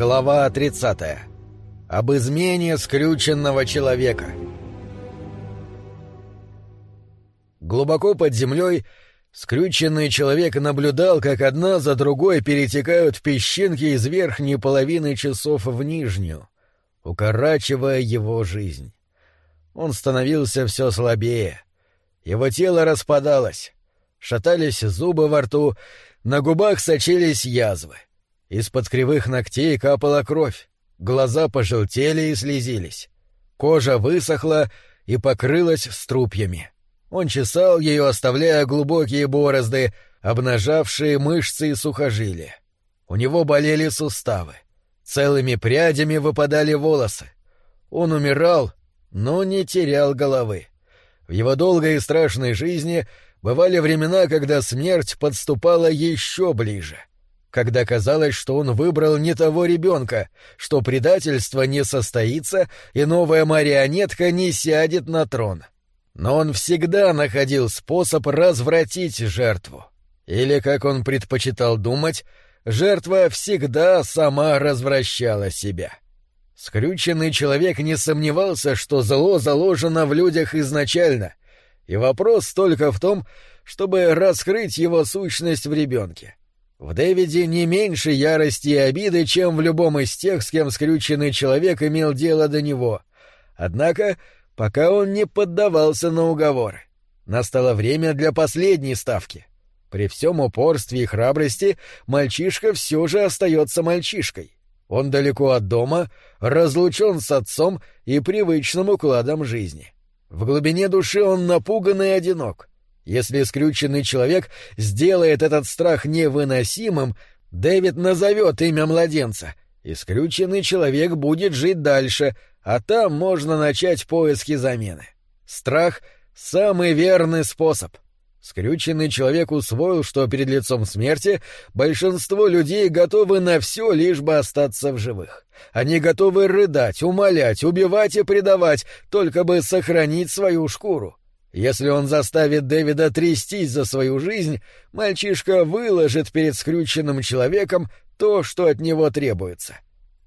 Глава 30. Об измене скрюченного человека. Глубоко под землей скрюченный человек наблюдал, как одна за другой перетекают песчинки из верхней половины часов в нижнюю, укорачивая его жизнь. Он становился все слабее. Его тело распадалось. Шатались зубы во рту, на губах сочились язвы. Из-под кривых ногтей капала кровь, глаза пожелтели и слезились. Кожа высохла и покрылась струпьями. Он чесал ее, оставляя глубокие борозды, обнажавшие мышцы и сухожилия. У него болели суставы. Целыми прядями выпадали волосы. Он умирал, но не терял головы. В его долгой и страшной жизни бывали времена, когда смерть подступала еще ближе когда казалось, что он выбрал не того ребенка, что предательство не состоится и новая марионетка не сядет на трон. Но он всегда находил способ развратить жертву. Или, как он предпочитал думать, жертва всегда сама развращала себя. Скрюченный человек не сомневался, что зло заложено в людях изначально, и вопрос только в том, чтобы раскрыть его сущность в ребенке. В Дэвиде не меньше ярости и обиды, чем в любом из тех, с кем скрюченный человек имел дело до него. Однако, пока он не поддавался на уговоры. Настало время для последней ставки. При всем упорстве и храбрости мальчишка все же остается мальчишкой. Он далеко от дома, разлучен с отцом и привычным укладом жизни. В глубине души он напуган и одинок. Если скрюченный человек сделает этот страх невыносимым, Дэвид назовет имя младенца, и человек будет жить дальше, а там можно начать поиски замены. Страх — самый верный способ. Скрюченный человек усвоил, что перед лицом смерти большинство людей готовы на все, лишь бы остаться в живых. Они готовы рыдать, умолять, убивать и предавать, только бы сохранить свою шкуру. Если он заставит Дэвида трястись за свою жизнь, мальчишка выложит перед скрюченным человеком то, что от него требуется.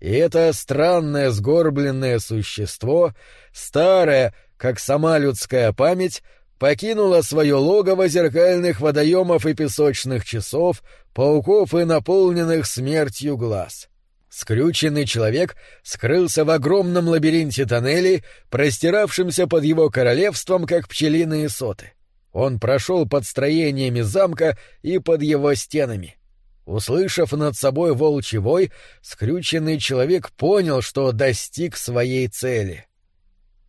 И это странное сгорбленное существо, старое, как сама людская память, покинуло свое логово зеркальных водоемов и песочных часов, пауков и наполненных смертью глаз. Скрюченный человек скрылся в огромном лабиринте тоннелей, простиравшемся под его королевством, как пчелиные соты. Он прошел под строениями замка и под его стенами. Услышав над собой волчий вой, скрюченный человек понял, что достиг своей цели.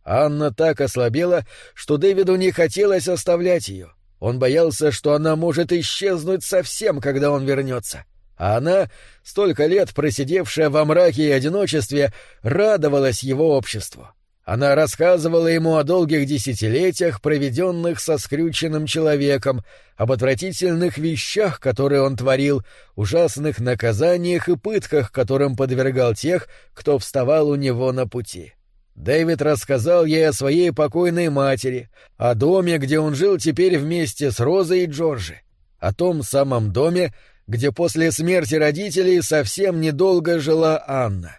Анна так ослабела, что Дэвиду не хотелось оставлять ее. Он боялся, что она может исчезнуть совсем, когда он вернется а она, столько лет просидевшая во мраке и одиночестве, радовалась его обществу. Она рассказывала ему о долгих десятилетиях, проведенных со скрюченным человеком, об отвратительных вещах, которые он творил, ужасных наказаниях и пытках, которым подвергал тех, кто вставал у него на пути. Дэвид рассказал ей о своей покойной матери, о доме, где он жил теперь вместе с Розой и Джорджи, о том самом доме, где после смерти родителей совсем недолго жила Анна.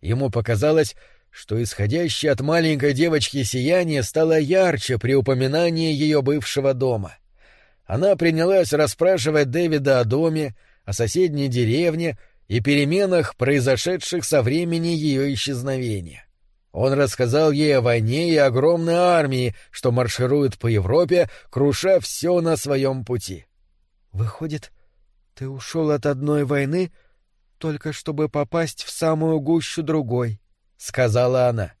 Ему показалось, что исходящее от маленькой девочки сияние стало ярче при упоминании ее бывшего дома. Она принялась расспрашивать Дэвида о доме, о соседней деревне и переменах, произошедших со времени ее исчезновения. Он рассказал ей о войне и огромной армии, что марширует по Европе, круша все на своем пути. «Выходит, ты ушел от одной войны, только чтобы попасть в самую гущу другой, — сказала она.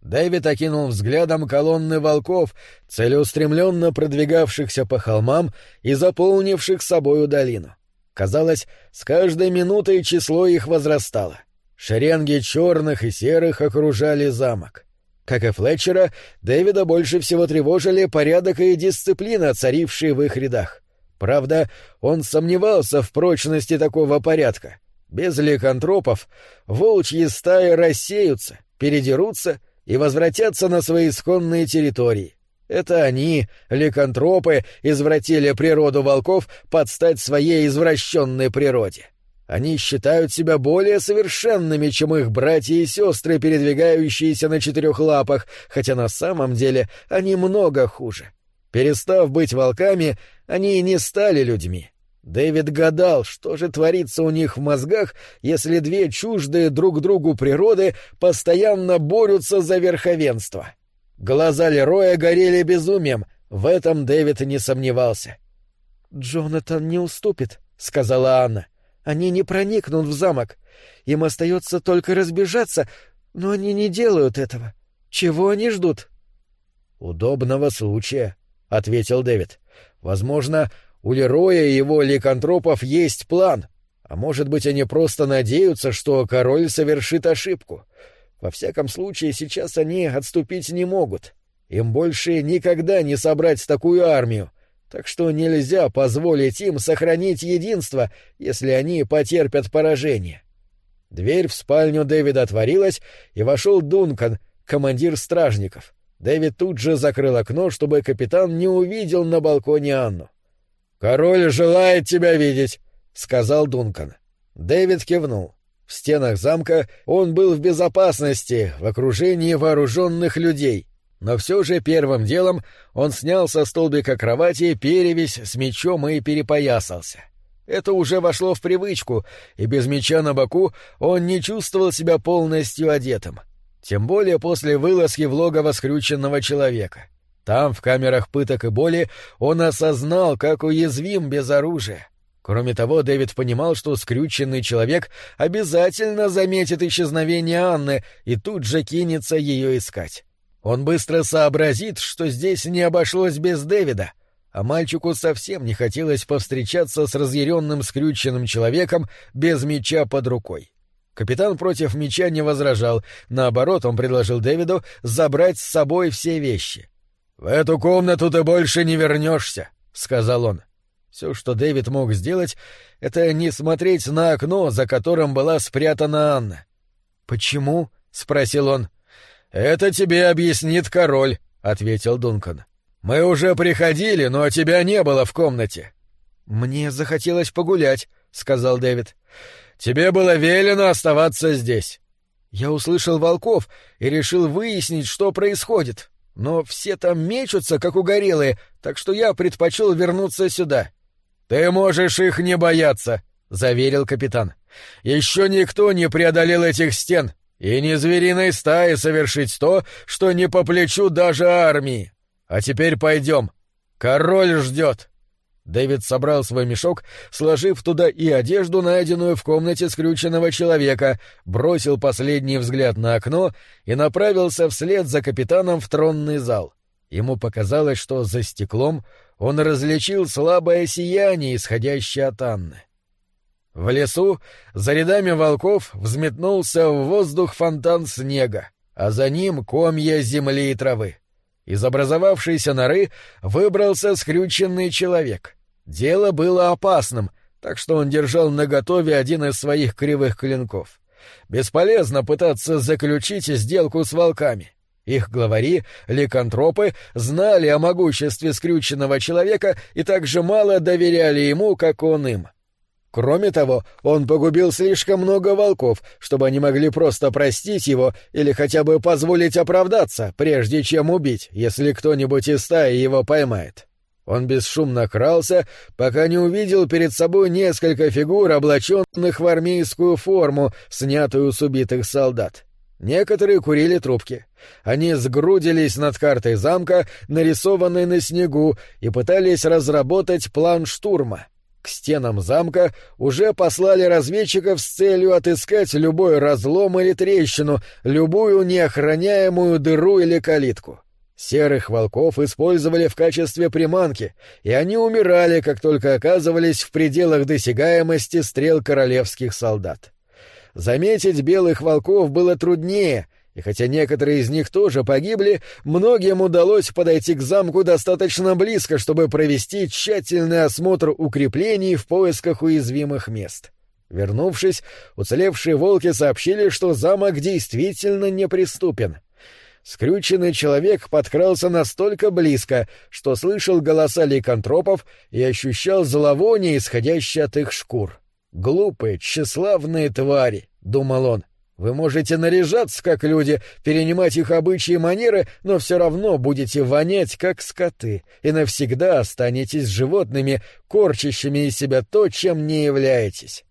Дэвид окинул взглядом колонны волков, целеустремленно продвигавшихся по холмам и заполнивших собою долину. Казалось, с каждой минутой число их возрастало. Шеренги черных и серых окружали замок. Как и Флетчера, Дэвида больше всего тревожили порядок и дисциплина, царившие в их рядах. Правда, он сомневался в прочности такого порядка. Без ликантропов волчьи стаи рассеются, передерутся и возвратятся на свои исконные территории. Это они, ликантропы, извратили природу волков под стать своей извращенной природе. Они считают себя более совершенными, чем их братья и сестры, передвигающиеся на четырех лапах, хотя на самом деле они много хуже. Перестав быть волками, они и не стали людьми. Дэвид гадал, что же творится у них в мозгах, если две чуждые друг другу природы постоянно борются за верховенство. Глаза Лероя горели безумием, в этом Дэвид не сомневался. «Джонатан не уступит», — сказала Анна. — они не проникнут в замок. Им остается только разбежаться, но они не делают этого. Чего они ждут? Удобного случая, ответил Дэвид. Возможно, у Лероя и его ликантропов есть план. А может быть, они просто надеются, что король совершит ошибку. Во всяком случае, сейчас они отступить не могут. Им больше никогда не собрать такую армию, так что нельзя позволить им сохранить единство, если они потерпят поражение. Дверь в спальню Дэвида отворилась, и вошел Дункан, командир стражников. Дэвид тут же закрыл окно, чтобы капитан не увидел на балконе Анну. «Король желает тебя видеть», — сказал Дункан. Дэвид кивнул. В стенах замка он был в безопасности, в окружении вооруженных людей, но все же первым делом он снял со столбика кровати перевязь с мечом и перепоясался. Это уже вошло в привычку, и без меча на боку он не чувствовал себя полностью одетым. Тем более после вылазки в логово скрюченного человека. Там, в камерах пыток и боли, он осознал, как уязвим без оружия. Кроме того, Дэвид понимал, что скрюченный человек обязательно заметит исчезновение Анны и тут же кинется ее искать. Он быстро сообразит, что здесь не обошлось без Дэвида, а мальчику совсем не хотелось повстречаться с разъяренным скрюченным человеком без меча под рукой. Капитан против меча не возражал, наоборот, он предложил Дэвиду забрать с собой все вещи. «В эту комнату ты больше не вернешься», — сказал он. Все, что Дэвид мог сделать, это не смотреть на окно, за которым была спрятана Анна. «Почему?» — спросил он. «Это тебе объяснит король», — ответил Дункан. «Мы уже приходили, но тебя не было в комнате». «Мне захотелось погулять», — сказал Дэвид. «Тебе было велено оставаться здесь». Я услышал волков и решил выяснить, что происходит. Но все там мечутся, как угорелые, так что я предпочел вернуться сюда. «Ты можешь их не бояться», — заверил капитан. «Еще никто не преодолел этих стен, и не звериной стаи совершить то, что не по плечу даже армии. А теперь пойдем. Король ждет. Дэвид собрал свой мешок, сложив туда и одежду, найденную в комнате скрюченного человека, бросил последний взгляд на окно и направился вслед за капитаном в тронный зал. Ему показалось, что за стеклом он различил слабое сияние, исходящее от Анны. В лесу за рядами волков взметнулся в воздух фонтан снега, а за ним комья земли и травы. Из образовавшейся норы выбрался скрюченный человек. Дело было опасным, так что он держал наготове один из своих кривых клинков. Бесполезно пытаться заключить сделку с волками. Их главари, ликантропы, знали о могуществе скрюченного человека и так же мало доверяли ему, как он им — Кроме того, он погубил слишком много волков, чтобы они могли просто простить его или хотя бы позволить оправдаться, прежде чем убить, если кто-нибудь из стаи его поймает. Он бесшумно крался, пока не увидел перед собой несколько фигур, облаченных в армейскую форму, снятую с убитых солдат. Некоторые курили трубки. Они сгрудились над картой замка, нарисованной на снегу, и пытались разработать план штурма — к стенам замка уже послали разведчиков с целью отыскать любой разлом или трещину, любую неохраняемую дыру или калитку. Серых волков использовали в качестве приманки, и они умирали, как только оказывались в пределах досягаемости стрел королевских солдат. Заметить белых волков было труднее — и хотя некоторые из них тоже погибли, многим удалось подойти к замку достаточно близко, чтобы провести тщательный осмотр укреплений в поисках уязвимых мест. Вернувшись, уцелевшие волки сообщили, что замок действительно неприступен. Скрюченный человек подкрался настолько близко, что слышал голоса ликантропов и ощущал зловоние, исходящее от их шкур. Глупые, тщеславные твари, — думал он. Вы можете наряжаться, как люди, перенимать их обычаи и манеры, но все равно будете вонять, как скоты, и навсегда останетесь животными, корчащими из себя то, чем не являетесь.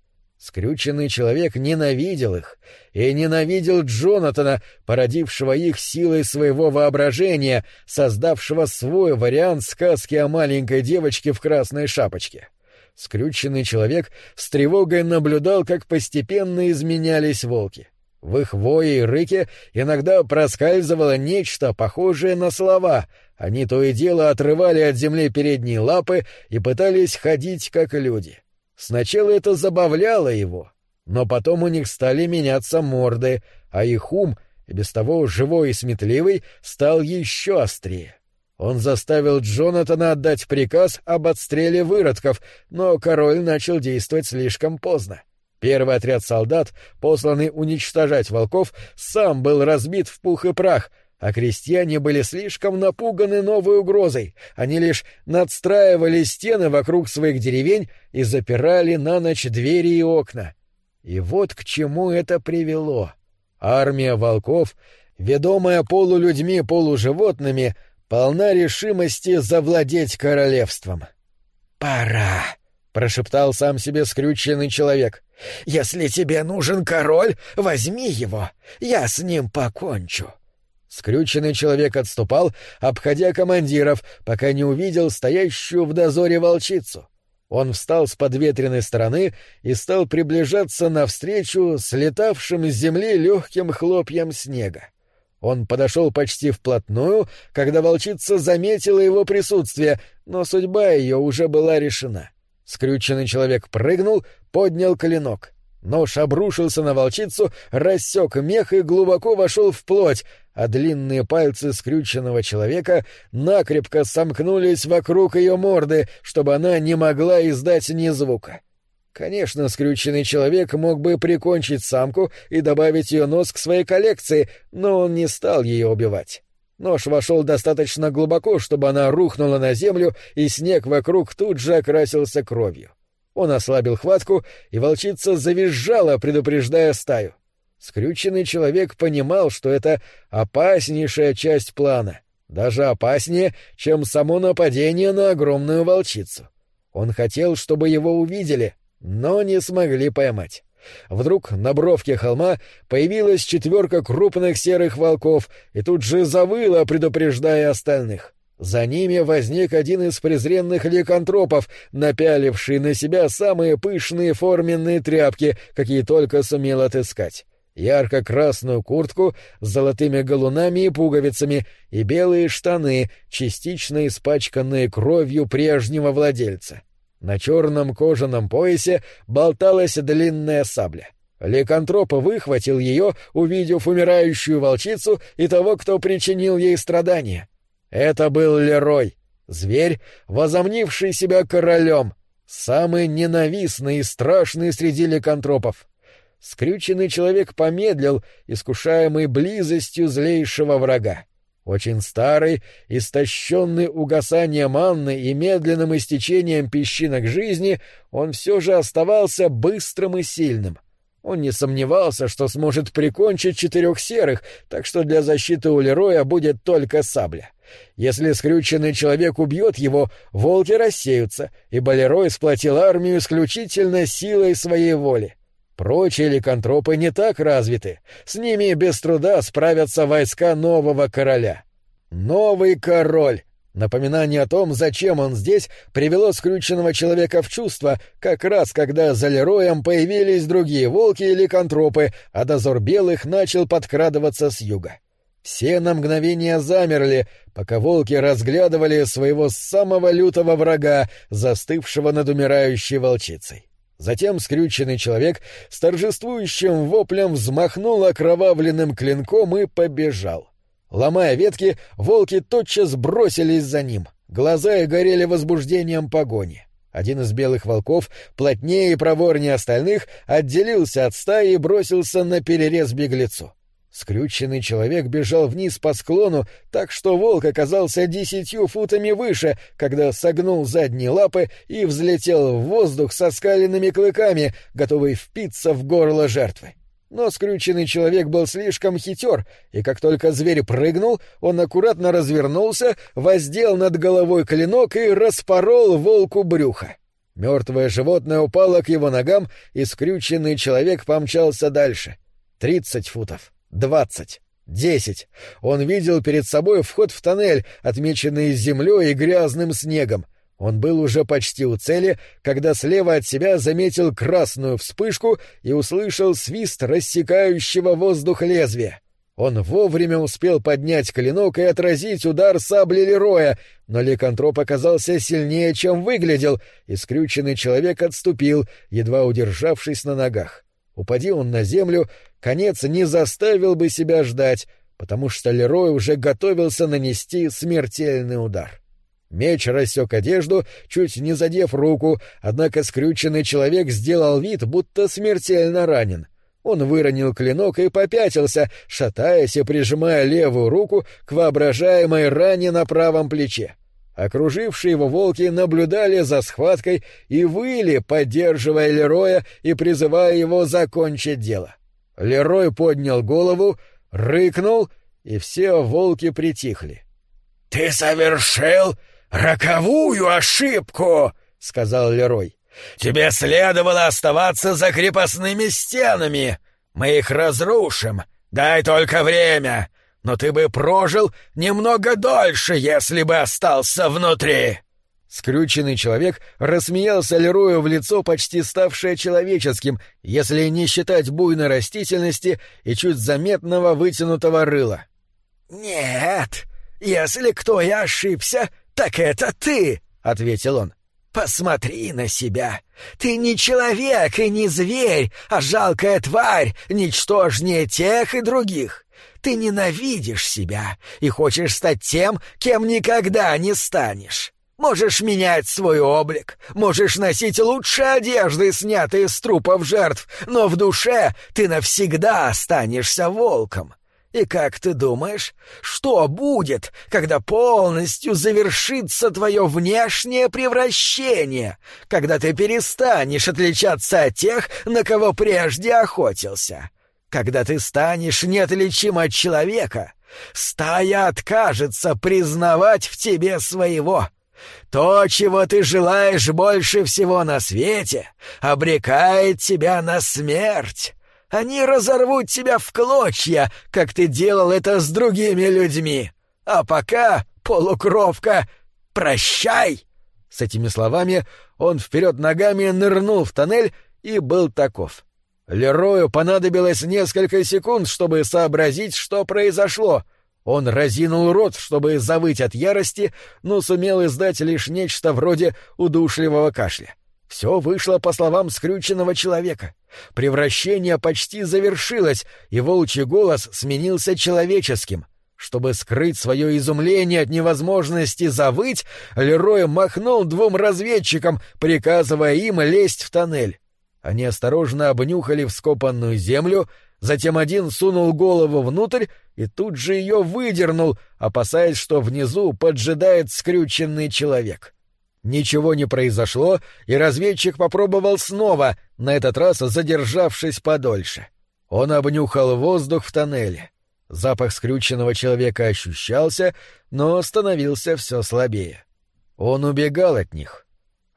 Скрюченный человек ненавидел их и ненавидел Джонатана, породившего их силой своего воображения, создавшего свой вариант сказки о маленькой девочке в красной шапочке. Скрюченный человек с тревогой наблюдал, как постепенно изменялись волки. В их вое и рыке иногда проскальзывало нечто похожее на слова. Они то и дело отрывали от земли передние лапы и пытались ходить как люди. Сначала это забавляло его, но потом у них стали меняться морды, а их ум, и без того живой и сметливый, стал еще острее. Он заставил Джонатана отдать приказ об отстреле выродков, но король начал действовать слишком поздно. Первый отряд солдат, посланный уничтожать волков, сам был разбит в пух и прах, а крестьяне были слишком напуганы новой угрозой. Они лишь надстраивали стены вокруг своих деревень и запирали на ночь двери и окна. И вот к чему это привело. Армия волков, ведомая полулюдьми-полуживотными, полна решимости завладеть королевством. «Пора!» — прошептал сам себе скрюченный человек. «Если тебе нужен король, возьми его, я с ним покончу». Скрюченный человек отступал, обходя командиров, пока не увидел стоящую в дозоре волчицу. Он встал с подветренной стороны и стал приближаться навстречу слетавшим с земли легким хлопьям снега. Он подошел почти вплотную, когда волчица заметила его присутствие, но судьба ее уже была решена. Скрюченный человек прыгнул, поднял клинок. Нож обрушился на волчицу, рассек мех и глубоко вошел в плоть, а длинные пальцы скрюченного человека накрепко сомкнулись вокруг ее морды, чтобы она не могла издать ни звука. Конечно, скрюченный человек мог бы прикончить самку и добавить ее нос к своей коллекции, но он не стал ее убивать. Нож вошел достаточно глубоко, чтобы она рухнула на землю, и снег вокруг тут же окрасился кровью. Он ослабил хватку, и волчица завизжала, предупреждая стаю. Скрюченный человек понимал, что это опаснейшая часть плана, даже опаснее, чем само нападение на огромную волчицу. Он хотел, чтобы его увидели, но не смогли поймать. Вдруг на бровке холма появилась четверка крупных серых волков и тут же завыла, предупреждая остальных. За ними возник один из презренных ликантропов, напяливший на себя самые пышные форменные тряпки, какие только сумел отыскать. Ярко-красную куртку с золотыми галунами и пуговицами и белые штаны, частично испачканные кровью прежнего владельца. На черном кожаном поясе болталась длинная сабля. Ликантроп выхватил ее, увидев умирающую волчицу и того, кто причинил ей страдания. Это был Лерой, зверь, возомнивший себя королем, самый ненавистный и страшный среди ликантропов. Скрюченный человек помедлил, искушаемый близостью злейшего врага. Очень старый, истощенный угасанием Анны и медленным истечением песчинок жизни, он все же оставался быстрым и сильным. Он не сомневался, что сможет прикончить четырех серых, так что для защиты у Лероя будет только сабля. Если скрюченный человек убьет его, волки рассеются, и Болерой сплотил армию исключительно силой своей воли. Прочие ликантропы не так развиты. С ними без труда справятся войска нового короля. Новый король! Напоминание о том, зачем он здесь, привело скрюченного человека в чувство, как раз когда за Лероем появились другие волки и ликантропы, а дозор белых начал подкрадываться с юга. Все на мгновение замерли, пока волки разглядывали своего самого лютого врага, застывшего над умирающей волчицей. Затем скрюченный человек с торжествующим воплем взмахнул окровавленным клинком и побежал. Ломая ветки, волки тотчас бросились за ним. Глаза их горели возбуждением погони. Один из белых волков, плотнее и проворнее остальных, отделился от стаи и бросился на перерез беглецу. Скрюченный человек бежал вниз по склону, так что волк оказался десятью футами выше, когда согнул задние лапы и взлетел в воздух со скаленными клыками, готовый впиться в горло жертвы. Но скрюченный человек был слишком хитер, и как только зверь прыгнул, он аккуратно развернулся, воздел над головой клинок и распорол волку брюхо. Мертвое животное упало к его ногам, и скрюченный человек помчался дальше. Тридцать футов. Двадцать. Десять. Он видел перед собой вход в тоннель, отмеченный землей и грязным снегом. Он был уже почти у цели, когда слева от себя заметил красную вспышку и услышал свист рассекающего воздух лезвия. Он вовремя успел поднять клинок и отразить удар сабли Лероя, но ликантроп оказался сильнее, чем выглядел, и скрюченный человек отступил, едва удержавшись на ногах. Упади он на землю, конец не заставил бы себя ждать, потому что Лерой уже готовился нанести смертельный удар. Меч рассек одежду, чуть не задев руку, однако скрюченный человек сделал вид, будто смертельно ранен. Он выронил клинок и попятился, шатаясь и прижимая левую руку к воображаемой ране на правом плече. Окружившие его волки наблюдали за схваткой и выли, поддерживая Лероя и призывая его закончить дело. Лерой поднял голову, рыкнул, и все волки притихли. — Ты совершил роковую ошибку, — сказал Лерой. — Тебе следовало оставаться за крепостными стенами. Мы их разрушим. Дай только время но ты бы прожил немного дольше, если бы остался внутри!» Скрюченный человек рассмеялся Лерою в лицо, почти ставшее человеческим, если не считать буйной растительности и чуть заметного вытянутого рыла. «Нет, если кто и ошибся, так это ты!» — ответил он. «Посмотри на себя! Ты не человек и не зверь, а жалкая тварь, ничтожнее тех и других. Ты ненавидишь себя и хочешь стать тем, кем никогда не станешь. Можешь менять свой облик, можешь носить лучшие одежды, снятые с трупов жертв, но в душе ты навсегда останешься волком. И как ты думаешь, что будет, когда полностью завершится твое внешнее превращение, когда ты перестанешь отличаться от тех, на кого прежде охотился? Когда ты станешь неотличим от человека, стая откажется признавать в тебе своего. То, чего ты желаешь больше всего на свете, обрекает тебя на смерть. Они разорвут тебя в клочья, как ты делал это с другими людьми. А пока, полукровка, прощай!» С этими словами он вперед ногами нырнул в тоннель и был таков. Лерою понадобилось несколько секунд, чтобы сообразить, что произошло. Он разинул рот, чтобы завыть от ярости, но сумел издать лишь нечто вроде удушливого кашля. Все вышло по словам скрюченного человека. Превращение почти завершилось, и волчий голос сменился человеческим. Чтобы скрыть свое изумление от невозможности завыть, Лерой махнул двум разведчикам, приказывая им лезть в тоннель. Они осторожно обнюхали вскопанную землю, затем один сунул голову внутрь и тут же ее выдернул, опасаясь, что внизу поджидает скрюченный человек. Ничего не произошло, и разведчик попробовал снова, на этот раз задержавшись подольше. Он обнюхал воздух в тоннеле. Запах скрюченного человека ощущался, но становился все слабее. Он убегал от них.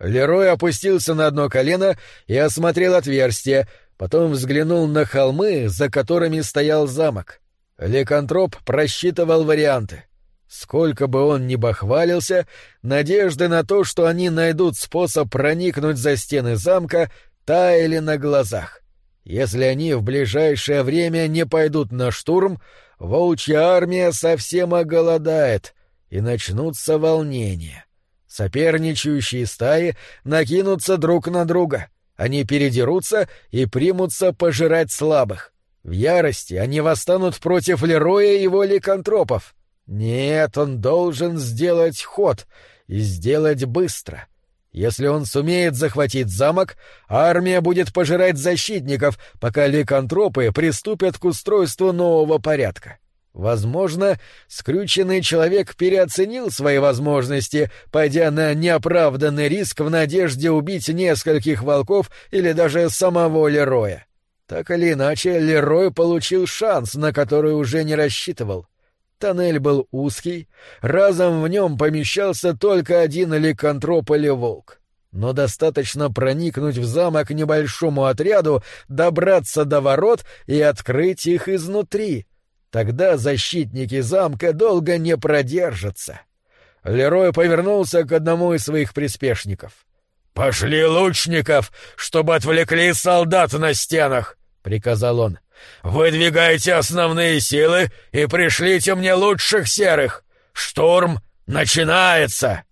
Лерой опустился на одно колено и осмотрел отверстие, потом взглянул на холмы, за которыми стоял замок. Лекантроп просчитывал варианты. Сколько бы он ни бахвалился, надежды на то, что они найдут способ проникнуть за стены замка, таяли на глазах. Если они в ближайшее время не пойдут на штурм, волчья армия совсем оголодает, и начнутся волнения. Соперничающие стаи накинутся друг на друга. Они передерутся и примутся пожирать слабых. В ярости они восстанут против Лероя и его ликантропов. Нет, он должен сделать ход, и сделать быстро. Если он сумеет захватить замок, армия будет пожирать защитников, пока ликантропы приступят к устройству нового порядка. Возможно, скрюченный человек переоценил свои возможности, пойдя на неоправданный риск в надежде убить нескольких волков или даже самого Лероя. Так или иначе, Лерой получил шанс, на который уже не рассчитывал. Тоннель был узкий, разом в нем помещался только один ликантроп или волк. Но достаточно проникнуть в замок небольшому отряду, добраться до ворот и открыть их изнутри — Тогда защитники замка долго не продержатся. Лерой повернулся к одному из своих приспешников. «Пошли лучников, чтобы отвлекли солдат на стенах!» — приказал он. «Выдвигайте основные силы и пришлите мне лучших серых! Штурм начинается!»